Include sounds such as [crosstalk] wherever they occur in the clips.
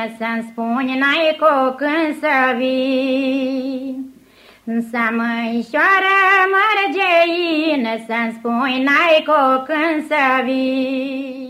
găină Să-mi spuni n-ai cu când să vii. Să măișoară mărgeină Să-mi spui n-ai cu când să vii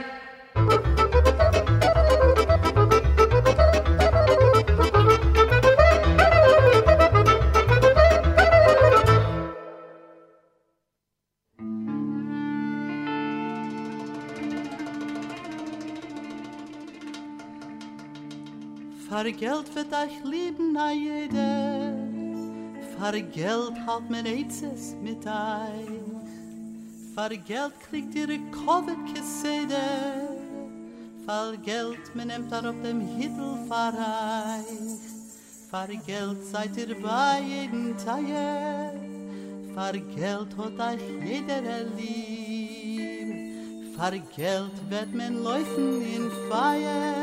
Na För Geld wird euch lieben a jede. För Geld halt men eitzes mit euch. För Geld kriegt ihre Covid gesede För Geld men nehmt er auf dem Hittel für euch För Geld seid ihr bei jeden Tage För Geld hat euch jeder lieb För Geld wird men laufen in Feier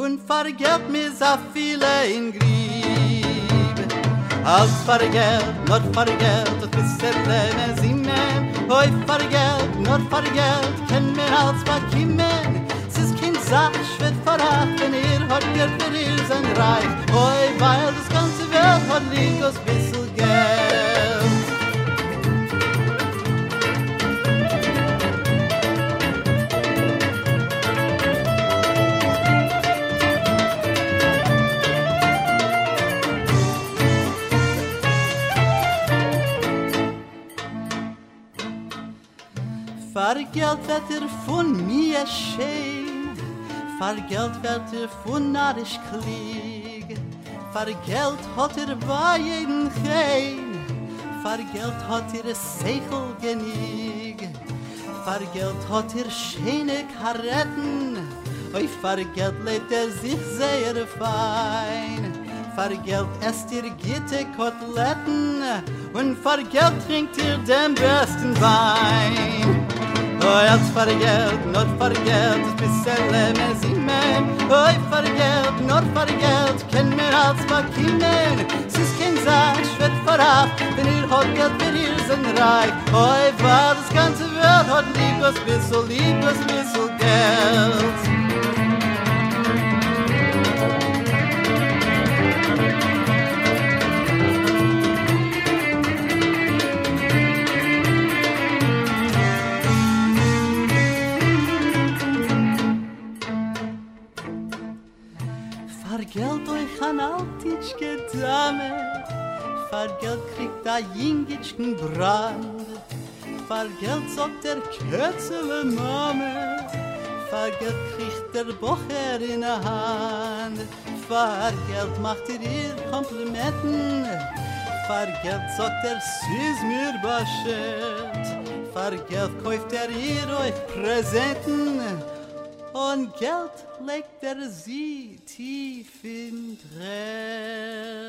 und vergelt mir so viele in Grieb. Als vergelt, not vergelt, das bist der Pläne Simen. Hoi vergelt, not vergelt, kenn mir als Bakimmen. Es ist kein Sach, wird verraten, wenn ihr hat Geld für ihr sein Reich. Hoi, weil das ganze Welt hat lieb, das bissel Geld. Vergelt wird er von mir schön, vergelt wird er von narisch klieg, vergelt hat er bei jeden Gein, vergelt hat er Seichel genieg, vergelt hat er schöne Karetten, oi vergelt lebt er sich sehr fein. Vergelt esst ihr gitte Koteletten. Und vergelt trinkt ihr den besten Wein. Oy, at forget, not forget, bis selle mes in men. Oy, forget, not forget, ken mir als ma kinnen. Sis ken za, shvet farach, den ir hot gat mir izen reich. Oy, war das ganze wird hot lieb, was bis so geld. An altitschke Dame, Vergelt kriegt a jingitschken Brand, Vergelt sagt der Kötzele Mame, Vergelt kriegt der Bocher in a Hand, Vergelt macht ihr ihr Komplimenten, Vergelt sagt er süß mir baschet, Vergelt kauft er ihr euch Präsenten, und Geld legt er sie tief in Träll.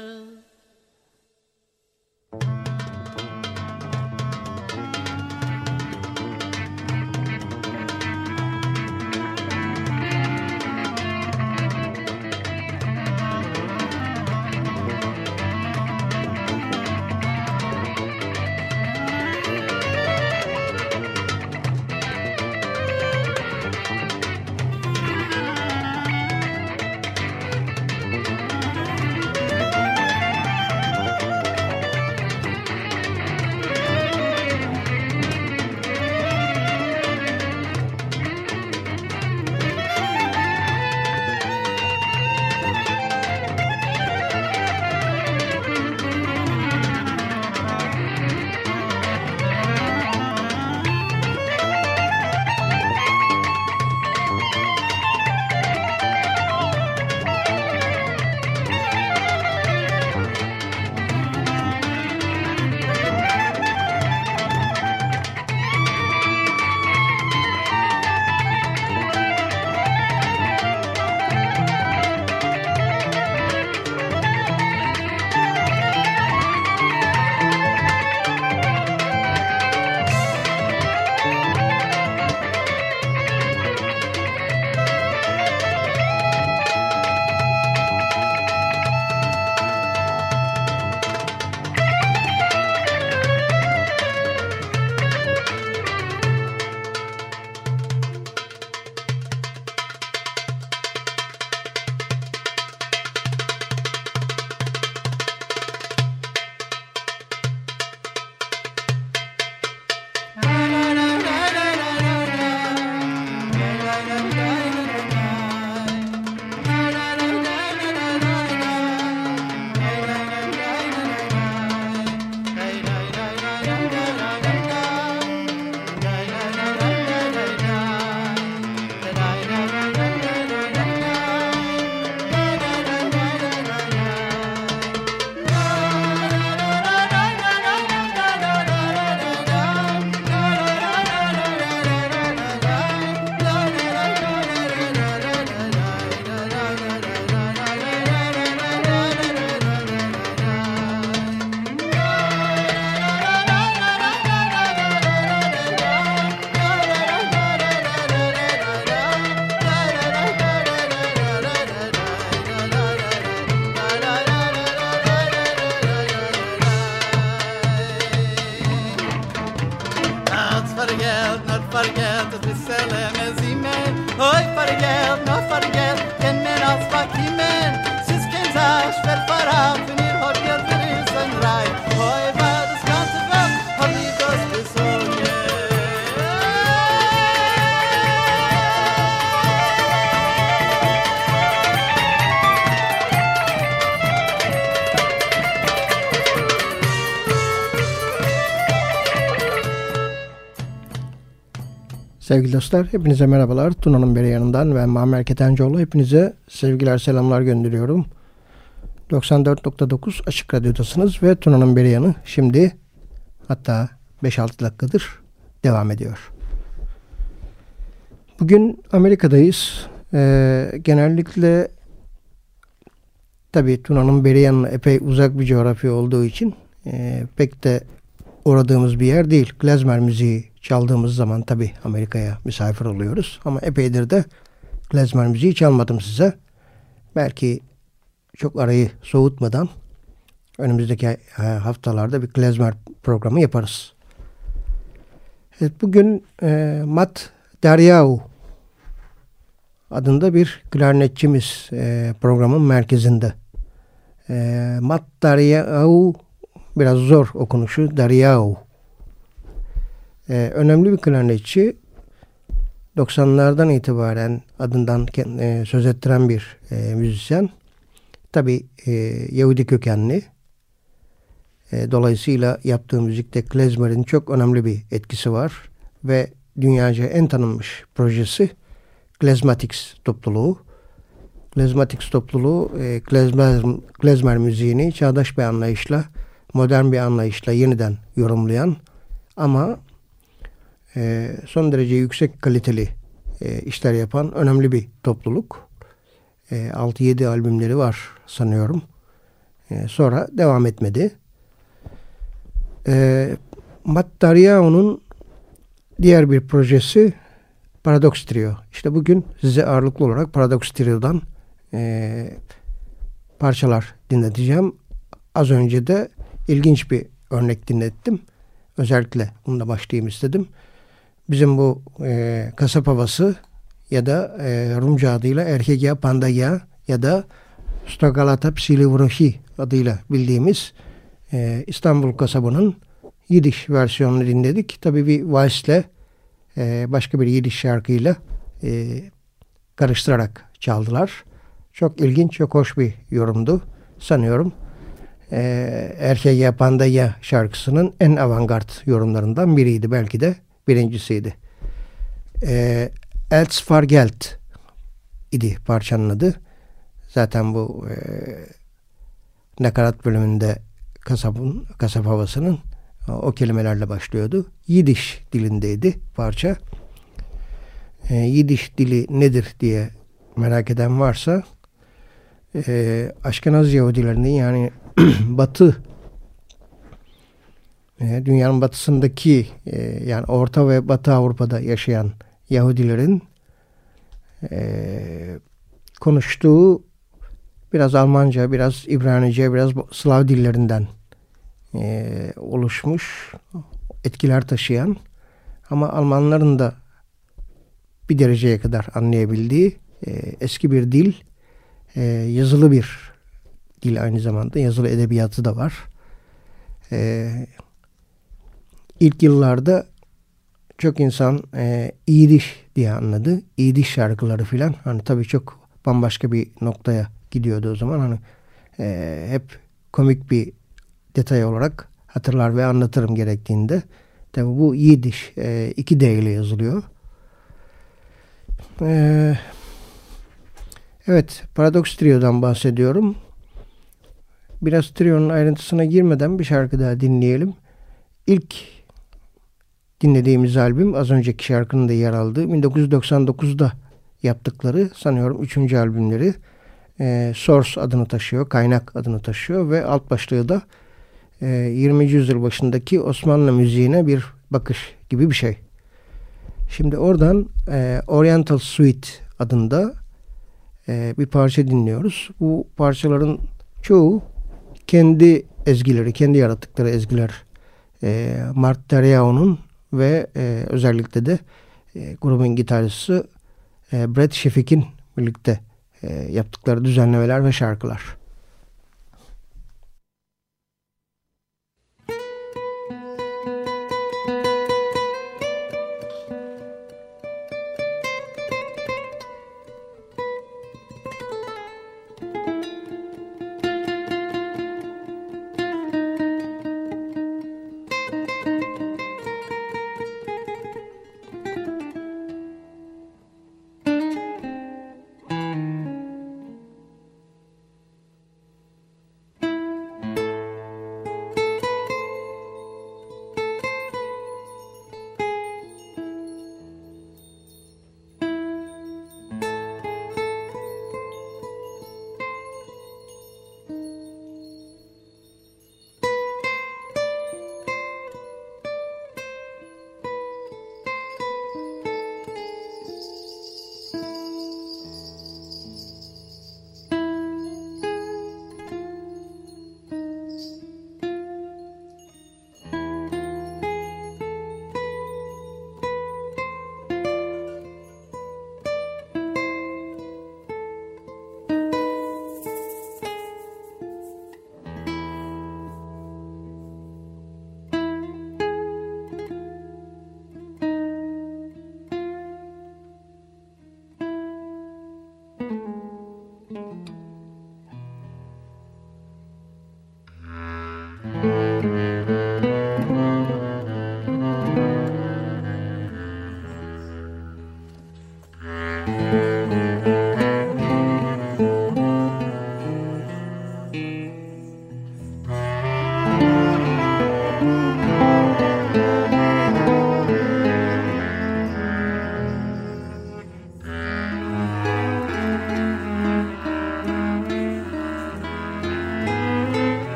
Sevgili dostlar, hepinize merhabalar. Tuna'nın beri yanından ve Muammer Ketencoğlu hepinize sevgiler, selamlar gönderiyorum. 94.9 Açık Radyo'dasınız ve Tuna'nın beri yanı şimdi hatta 5-6 dakikadır devam ediyor. Bugün Amerika'dayız. Ee, genellikle tabii Tuna'nın beri yanına epey uzak bir coğrafya olduğu için e, pek de uğradığımız bir yer değil. Klezmer müziği çaldığımız zaman tabi Amerika'ya misafir oluyoruz. Ama epeydir de klezmer müziği çalmadım size. Belki çok arayı soğutmadan önümüzdeki e, haftalarda bir klezmer programı yaparız. Evet, bugün e, Matt Deryau adında bir klarnetçimiz e, programın merkezinde. E, Matt Deryau biraz zor okunuşu Deryau e, önemli bir klarnetçi. 90'lardan itibaren adından e, söz ettiren bir e, müzisyen. Tabi e, Yahudi kökenli. E, dolayısıyla yaptığı müzikte klezmerin çok önemli bir etkisi var. Ve dünyaca en tanınmış projesi Klezmatics topluluğu. Klezmatics topluluğu e, klezmer, klezmer müziğini çağdaş bir anlayışla, modern bir anlayışla yeniden yorumlayan ama e, son derece yüksek kaliteli e, işler yapan önemli bir topluluk. E, 6-7 albümleri var sanıyorum. E, sonra devam etmedi. E, Matt diğer bir projesi Paradox Trio. İşte bugün size ağırlıklı olarak Paradox Trio'dan e, parçalar dinleteceğim. Az önce de ilginç bir örnek dinlettim. Özellikle bununla başlayayım istedim bizim bu e, kasap havası ya da e, Rumca adıyla Erkegya Pandaya ya da Stogalata Psilivrohi adıyla bildiğimiz e, İstanbul kasabının Yidiş versiyonunu dinledik. Tabii bir valsle e, başka bir Yidiş şarkıyla e, karıştırarak çaldılar. Çok ilginç, çok hoş bir yorumdu sanıyorum. E, Erkegya Pandaya şarkısının en avantgard yorumlarından biriydi belki de birincisiydi. E, Else Fargeld idi parçanın adı. Zaten bu e, nakarat bölümünde kasabın, kasap havasının o kelimelerle başlıyordu. Yidiş dilindeydi parça. E, Yidiş dili nedir diye merak eden varsa e, Aşkenaz Yahudilerinin yani [clears throat] Batı e, dünyanın batısındaki e, yani Orta ve Batı Avrupa'da yaşayan Yahudilerin e, konuştuğu biraz Almanca, biraz İbranice, biraz Slav dillerinden oluşmuş etkiler taşıyan ama Almanların da bir dereceye kadar anlayabildiği eski bir dil, yazılı bir dil aynı zamanda yazılı edebiyatı da var. E, ilk yıllarda çok insan e, İyidiş diye anladı. İyidiş şarkıları filan. Hani tabii çok bambaşka bir noktaya gidiyordu o zaman. Hani e, hep komik bir detay olarak hatırlar ve anlatırım gerektiğinde. Tabii bu Yidiş e, iki D ile yazılıyor. E, evet Paradox Trio'dan bahsediyorum. Biraz trio'nun ayrıntısına girmeden bir şarkı daha dinleyelim. İlk dinlediğimiz albüm az önceki şarkının da yer aldığı 1999'da yaptıkları sanıyorum 3. albümleri e, Source adını taşıyor, kaynak adını taşıyor ve alt başlığı da e, 20. yüzyıl başındaki Osmanlı müziğine bir bakış gibi bir şey. Şimdi oradan e, Oriental Suite adında e, bir parça dinliyoruz. Bu parçaların çoğu kendi ezgileri, kendi yarattıkları ezgiler. E, Mart Dereao'nun ve e, özellikle de e, grubun gitarcısı e, Brett Şefik'in birlikte e, yaptıkları düzenlemeler ve şarkılar.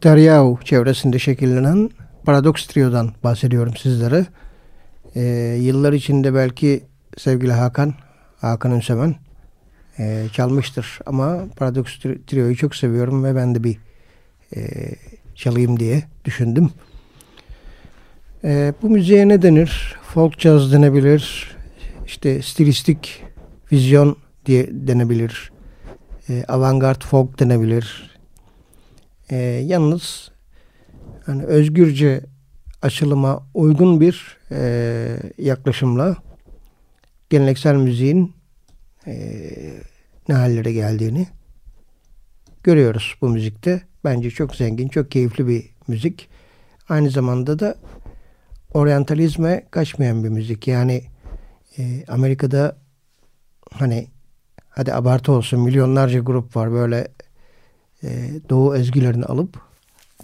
Mattaryahu çevresinde şekillenen Paradox Trio'dan bahsediyorum sizlere. Ee, yıllar içinde belki sevgili Hakan, Hakan Ünsemen e, çalmıştır. Ama Paradox Trio'yu çok seviyorum ve ben de bir e, çalayım diye düşündüm. E, bu müziğe ne denir? Folk jazz denebilir. İşte stilistik vizyon diye denebilir. E, avantgard folk denebilir. E, yalnız hani özgürce açılıma uygun bir e, yaklaşımla geleneksel müziğin e, ne hallere geldiğini görüyoruz bu müzikte. Bence çok zengin, çok keyifli bir müzik. Aynı zamanda da oryantalizme kaçmayan bir müzik. Yani e, Amerika'da hani hadi abartı olsun milyonlarca grup var böyle e, doğu ezgilerini alıp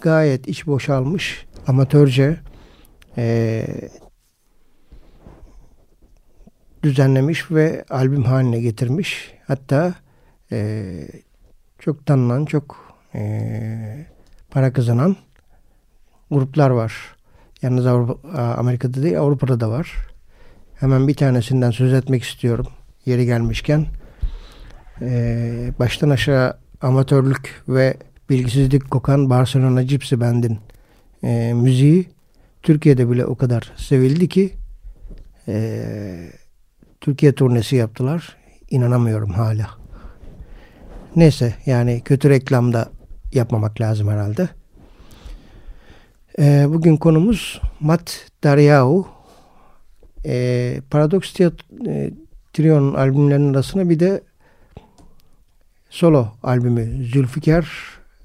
gayet iç boşalmış amatörce e, düzenlemiş ve albüm haline getirmiş. Hatta e, çok tanınan, çok e, para kazanan gruplar var. Yalnız Avrupa, Amerika'da değil Avrupa'da da var. Hemen bir tanesinden söz etmek istiyorum. Yeri gelmişken. E, baştan aşağı amatörlük ve bilgisizlik kokan Barcelona Gypsy Band'in e, müziği Türkiye'de bile o kadar sevildi ki e, Türkiye turnesi yaptılar. İnanamıyorum hala. Neyse yani kötü reklamda yapmamak lazım herhalde. E, bugün konumuz Mat Daryao. E, Paradox Trio'nun albümlerinin arasına bir de solo albümü Zülfikar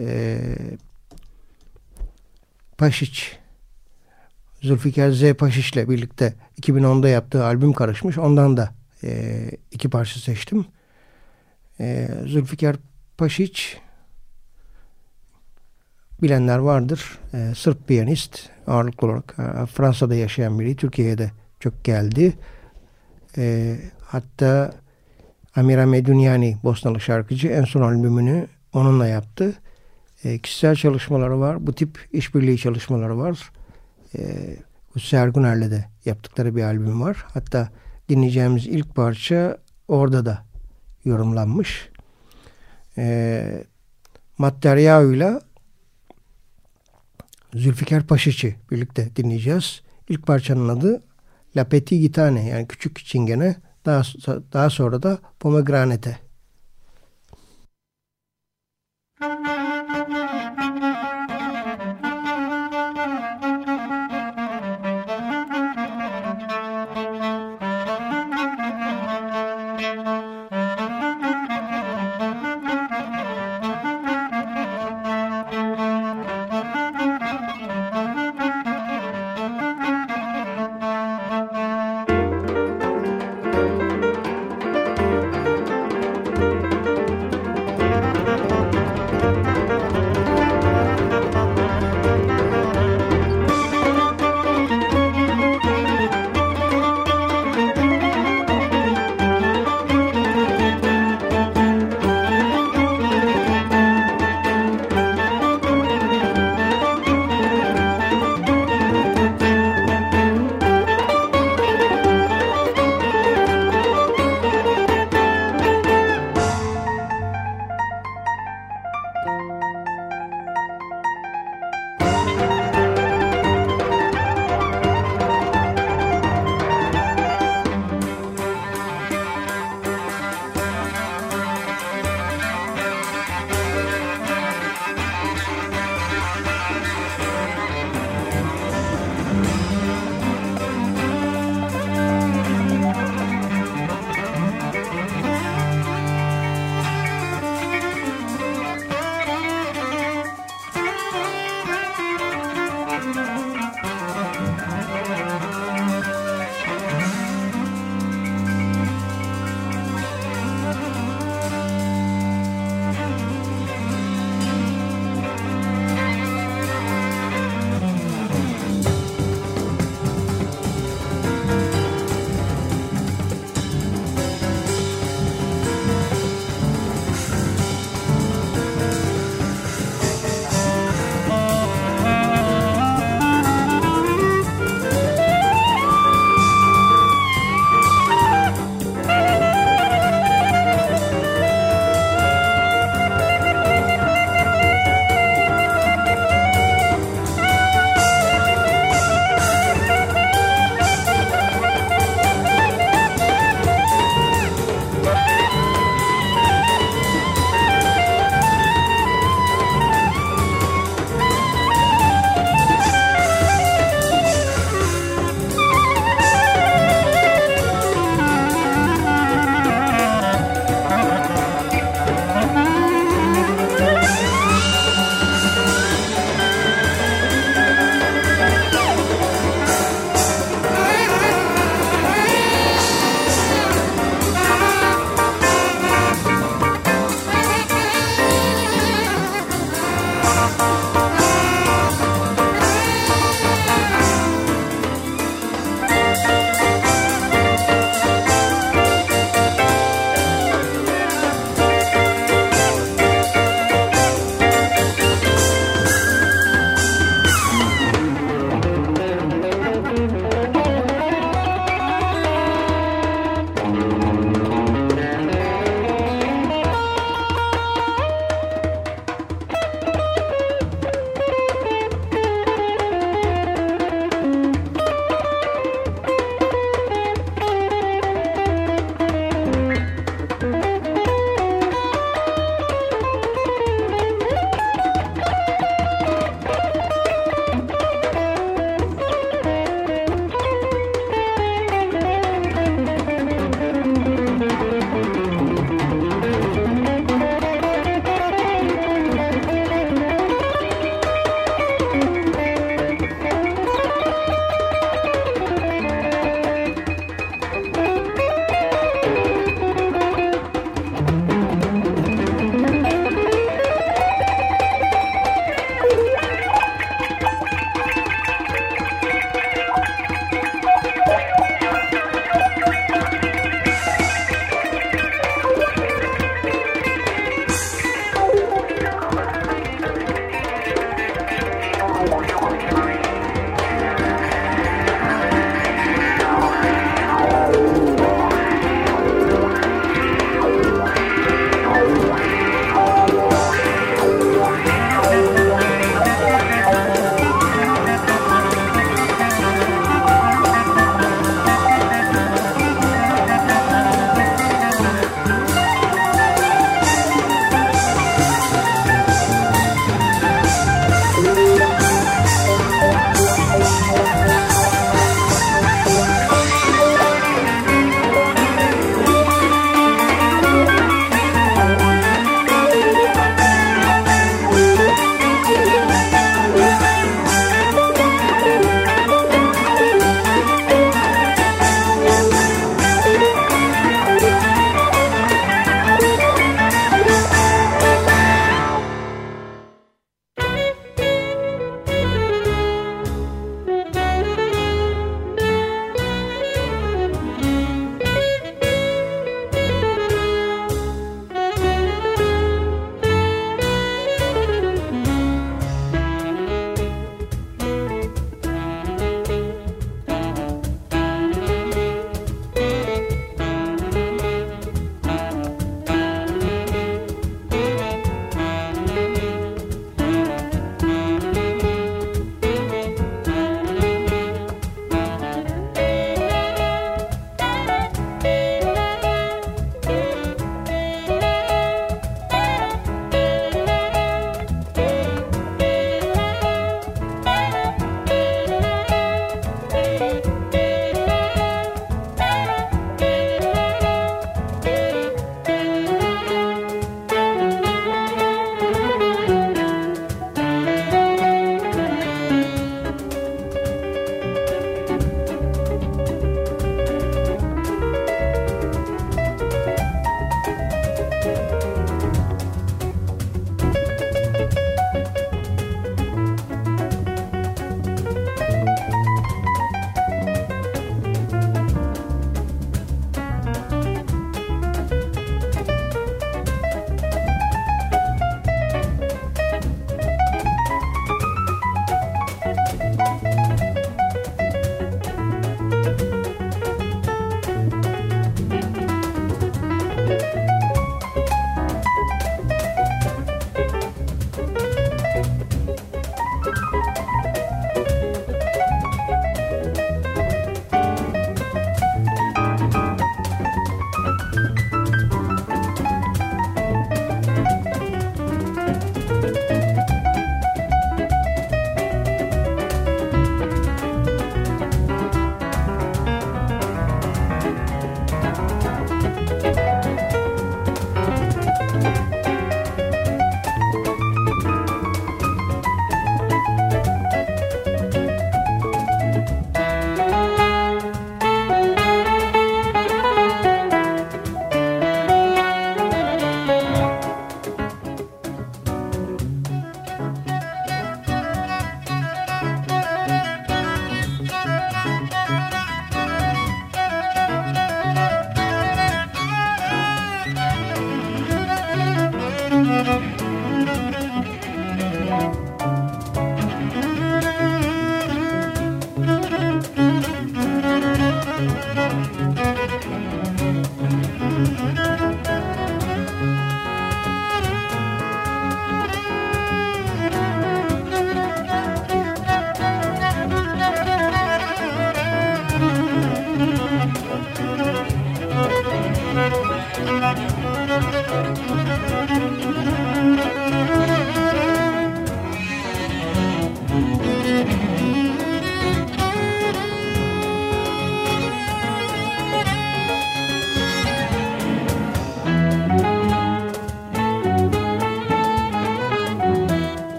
e, Paşiç Zülfikar Z Paşiç ile birlikte 2010'da yaptığı albüm karışmış. Ondan da e, iki parça seçtim. E, Zülfikar Paşiç bilenler vardır. E, Sırp piyanist ağırlıklı olarak e, Fransa'da yaşayan biri. Türkiye'ye de çok geldi. E, hatta Amira Medunyani Bosnalı şarkıcı en son albümünü onunla yaptı. E, kişisel çalışmaları var. Bu tip işbirliği çalışmaları var. E, Hüsnü Erguner'le de yaptıkları bir albüm var. Hatta dinleyeceğimiz ilk parça orada da yorumlanmış. E, Matteryahu ile Zülfikar Paşiç'i birlikte dinleyeceğiz. İlk parçanın adı La Petit Gitane yani küçük çingene daha, daha sonra da Pomegranate.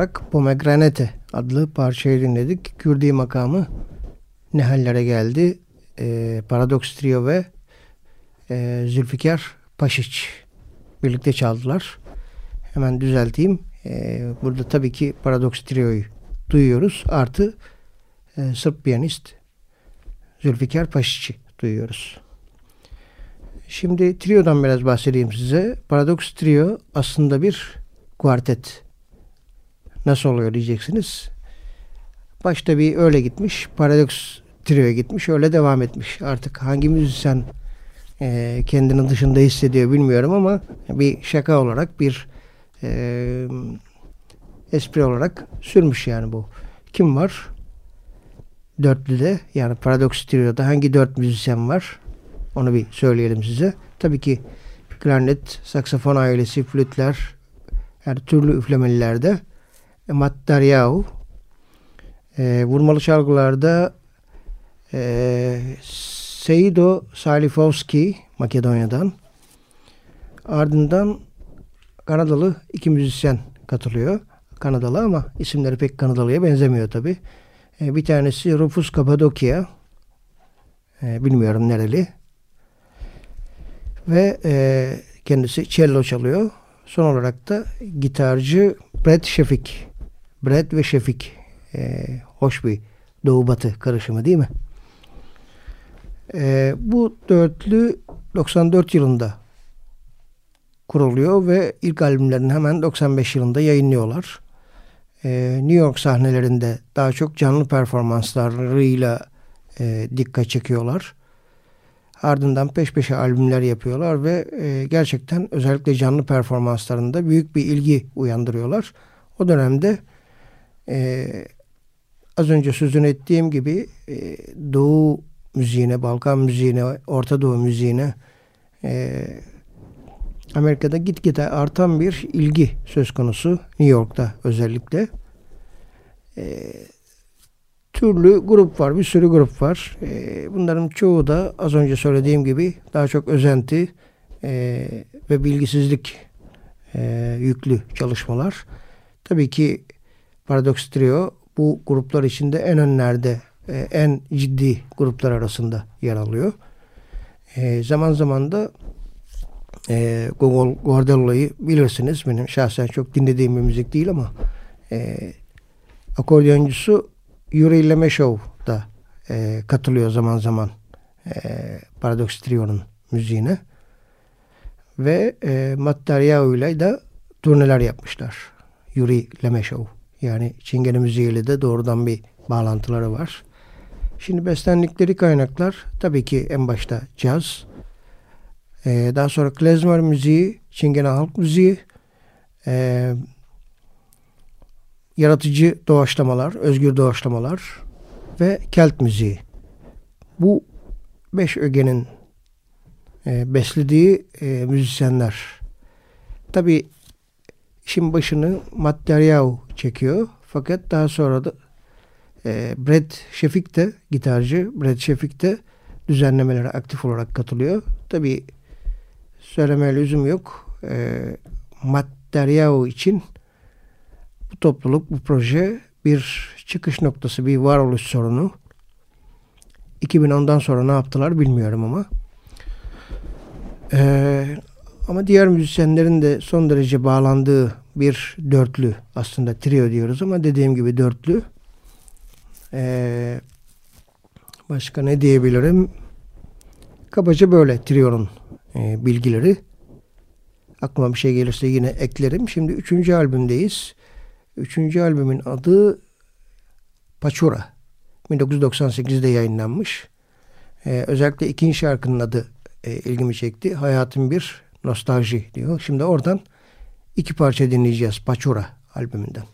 Olarak Pomegranate adlı parçayı dinledik. Kürdi makamı ne hallere geldi? Ee, Paradox Trio ve e, Zülfikar Paşiç birlikte çaldılar. Hemen düzelteyim. Ee, burada tabii ki Paradox Trio'yu duyuyoruz. Artı e, Sırp piyanist Zülfikar Paşiç'i duyuyoruz. Şimdi trio'dan biraz bahsedeyim size. Paradox Trio aslında bir kuartet. Nasıl oluyor diyeceksiniz. Başta bir öyle gitmiş. Paradox Trio'ya gitmiş. Öyle devam etmiş. Artık hangi müzisyen e, kendini dışında hissediyor bilmiyorum ama bir şaka olarak bir e, espri olarak sürmüş yani bu. Kim var? Dörtlüde yani Paradox Trio'da hangi dört müzisyen var? Onu bir söyleyelim size. Tabii ki klarnet, saksafon ailesi, flütler, her türlü üflemelilerde Matt Daryau, e, vurmalı çalgılarda e, Seido Salifovski Makedonya'dan ardından Kanadalı iki müzisyen katılıyor. Kanadalı ama isimleri pek Kanadalı'ya benzemiyor tabi. E, bir tanesi Rufus Kapadokya. E, bilmiyorum nereli. Ve e, kendisi cello çalıyor. Son olarak da gitarcı Brett Şefik. Brett ve Şefik. E, hoş bir doğu batı karışımı değil mi? E, bu dörtlü 94 yılında kuruluyor ve ilk albümlerini hemen 95 yılında yayınlıyorlar. E, New York sahnelerinde daha çok canlı performanslarıyla e, dikkat çekiyorlar. Ardından peş peşe albümler yapıyorlar ve e, gerçekten özellikle canlı performanslarında büyük bir ilgi uyandırıyorlar. O dönemde e, az önce sözünü ettiğim gibi e, Doğu müziğine, Balkan müziğine, Orta Doğu müziğine e, Amerika'da gitgide artan bir ilgi söz konusu. New York'ta özellikle. E, türlü grup var. Bir sürü grup var. E, bunların çoğu da az önce söylediğim gibi daha çok özenti e, ve bilgisizlik e, yüklü çalışmalar. Tabii ki Paradox Trio bu gruplar içinde en önlerde, e, en ciddi gruplar arasında yer alıyor. E, zaman zaman da e, Gogol Guardello'yu bilirsiniz. Benim şahsen çok dinlediğim bir müzik değil ama e, akordeoncusu Yuri Lemeshov da e, katılıyor zaman zaman Paradox Trio'nun müziğine. Ve e, Matt Daryao ile de turneler yapmışlar. Yuri Lemeshov. Yani Çingene müziğiyle de doğrudan bir bağlantıları var. Şimdi beslendikleri kaynaklar tabii ki en başta caz. Ee, daha sonra klezmer müziği, Çingene halk müziği, e, yaratıcı doğaçlamalar, özgür doğaçlamalar ve kelt müziği. Bu beş ögenin e, beslediği e, müzisyenler. Tabi işin başını Matt çekiyor. Fakat daha sonra da e, Brad Şefik de gitarcı Brad Şefik de düzenlemelere aktif olarak katılıyor. Tabi söylemeye lüzum yok. E, Matt Deryau için bu topluluk, bu proje bir çıkış noktası, bir varoluş sorunu. 2010'dan sonra ne yaptılar bilmiyorum ama. Ee, ama diğer müzisyenlerin de son derece bağlandığı bir dörtlü aslında trio diyoruz ama dediğim gibi dörtlü. Ee, başka ne diyebilirim? Kabaca böyle trionun e, bilgileri. Aklıma bir şey gelirse yine eklerim. Şimdi üçüncü albümdeyiz. Üçüncü albümün adı Paçura. 1998'de yayınlanmış. Ee, özellikle ikinci şarkının adı e, ilgimi çekti. Hayatın bir nostalji diyor. Şimdi oradan iki parça dinleyeceğiz Paçura albümünden.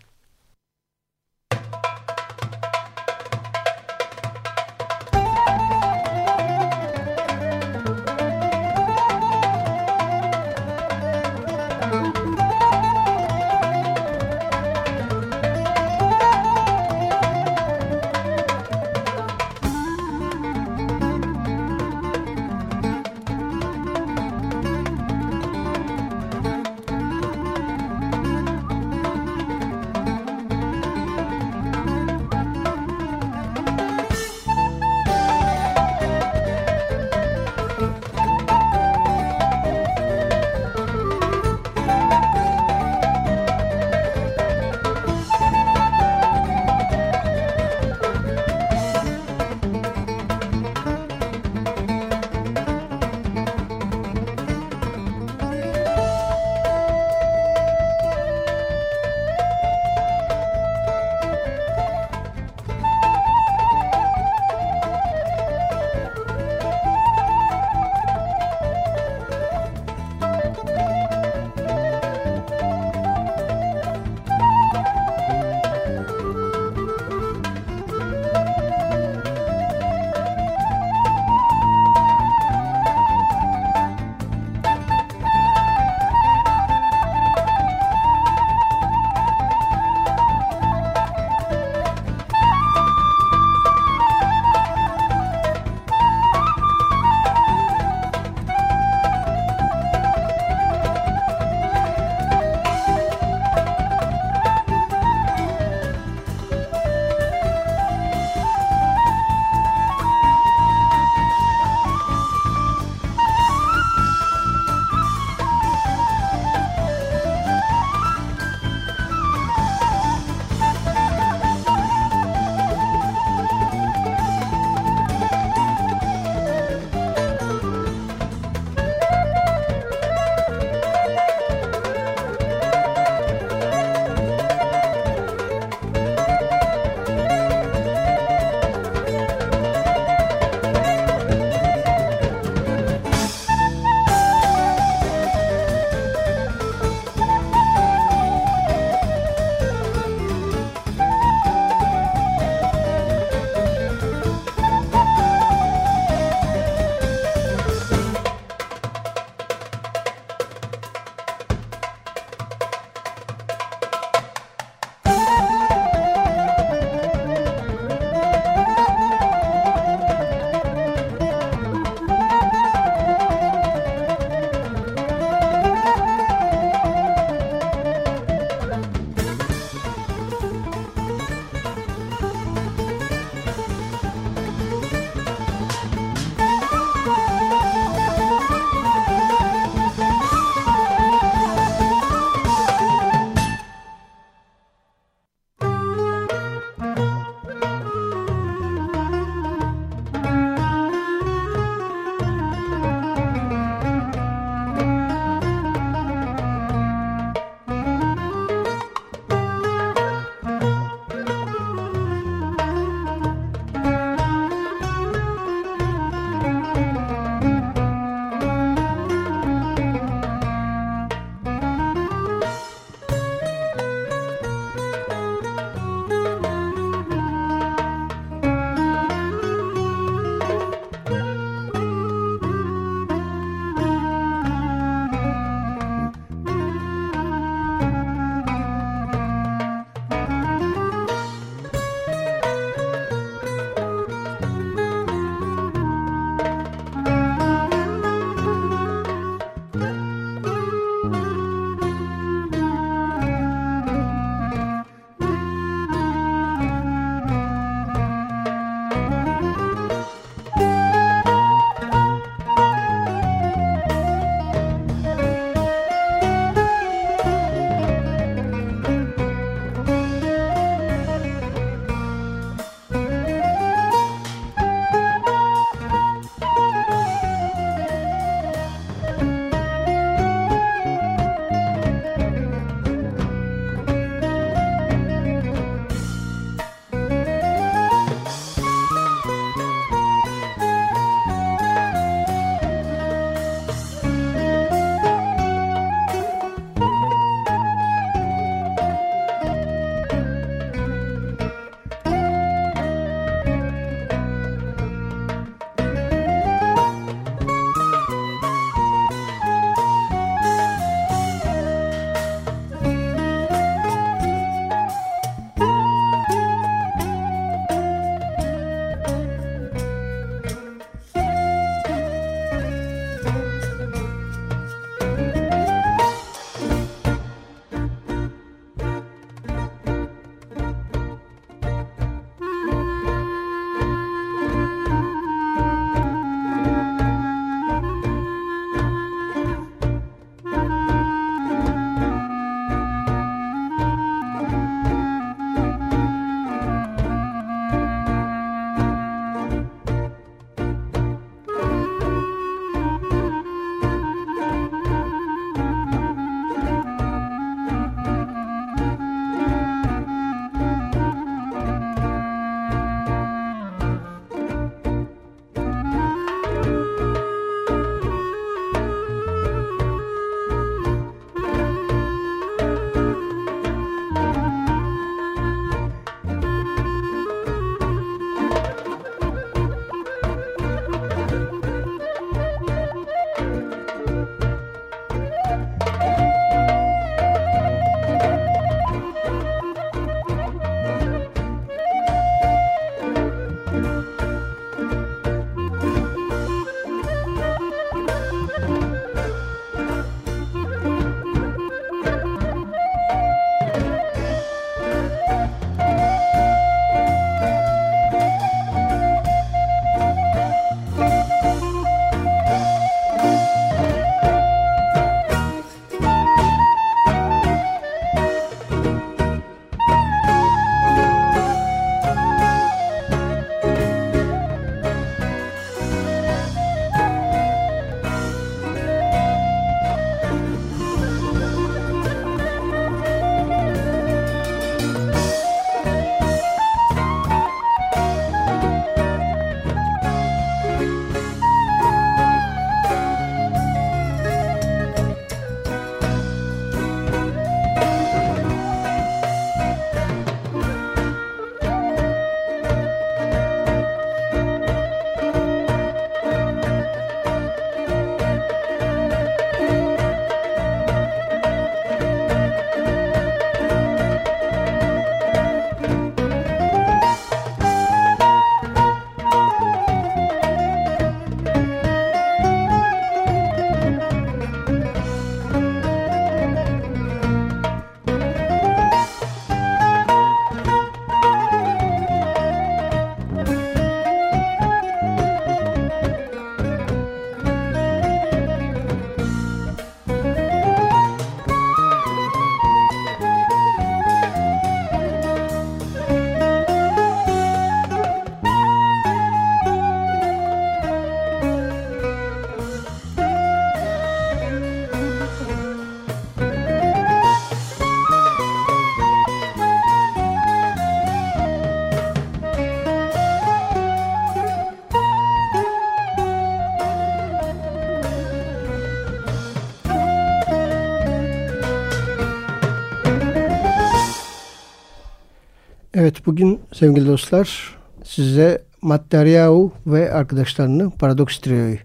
Evet bugün sevgili dostlar size Matteriau ve arkadaşlarını Paradox Trio'yu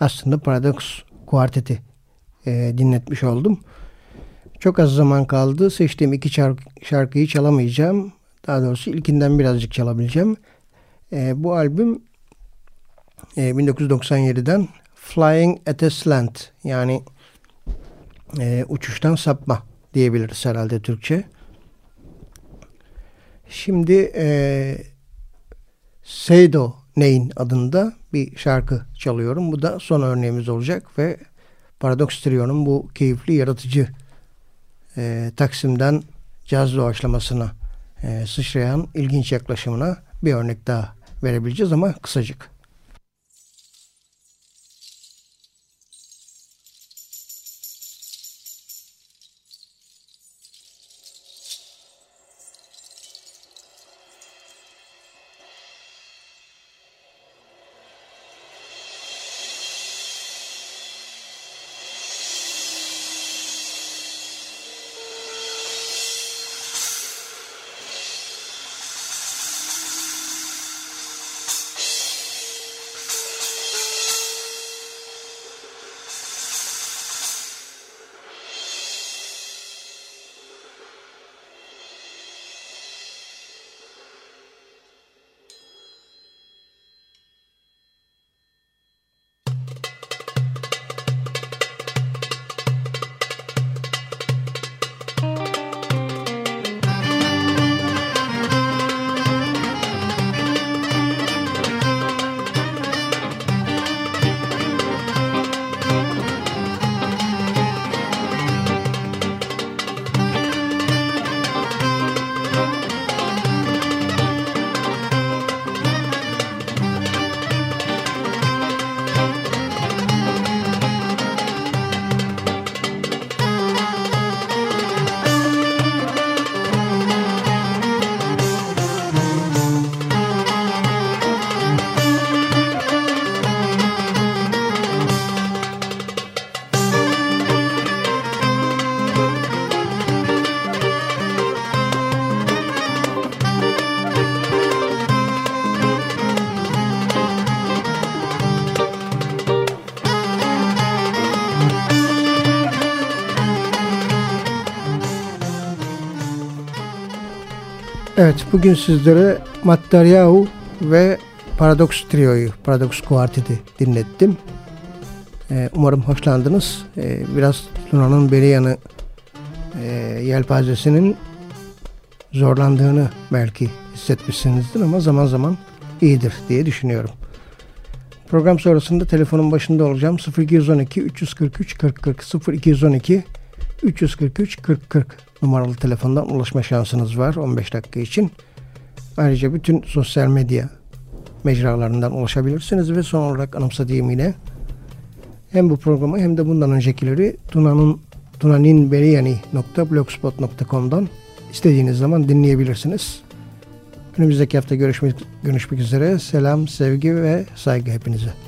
aslında Paradox Kuarteti e, dinletmiş oldum. Çok az zaman kaldı. Seçtiğim iki şarkıyı çalamayacağım. Daha doğrusu ilkinden birazcık çalabileceğim. E, bu albüm e, 1997'den Flying at a Slant yani e, uçuştan sapma diyebiliriz herhalde Türkçe. Şimdi e, Seydo Neyin adında bir şarkı çalıyorum. Bu da son örneğimiz olacak ve Paradox Trio'nun bu keyifli yaratıcı e, Taksim'den caz doğaçlamasına e, sıçrayan ilginç yaklaşımına bir örnek daha verebileceğiz ama kısacık. Evet bugün sizlere Mattariau ve Paradox Trio'yu, Paradox Kuarteti dinlettim. Ee, umarım hoşlandınız. Ee, biraz Luna'nın beri yanı e, yelpazesinin zorlandığını belki hissetmişsinizdir ama zaman zaman iyidir diye düşünüyorum. Program sonrasında telefonun başında olacağım. 0212 343 40 40 0212 343 40 40 numaralı telefondan ulaşma şansınız var 15 dakika için. Ayrıca bütün sosyal medya mecralarından ulaşabilirsiniz ve son olarak anımsadığım yine hem bu programı hem de bundan öncekileri Tuna'nın tunaninberiyani.blogspot.com'dan istediğiniz zaman dinleyebilirsiniz. Önümüzdeki hafta görüşmek, görüşmek üzere. Selam, sevgi ve saygı hepinize.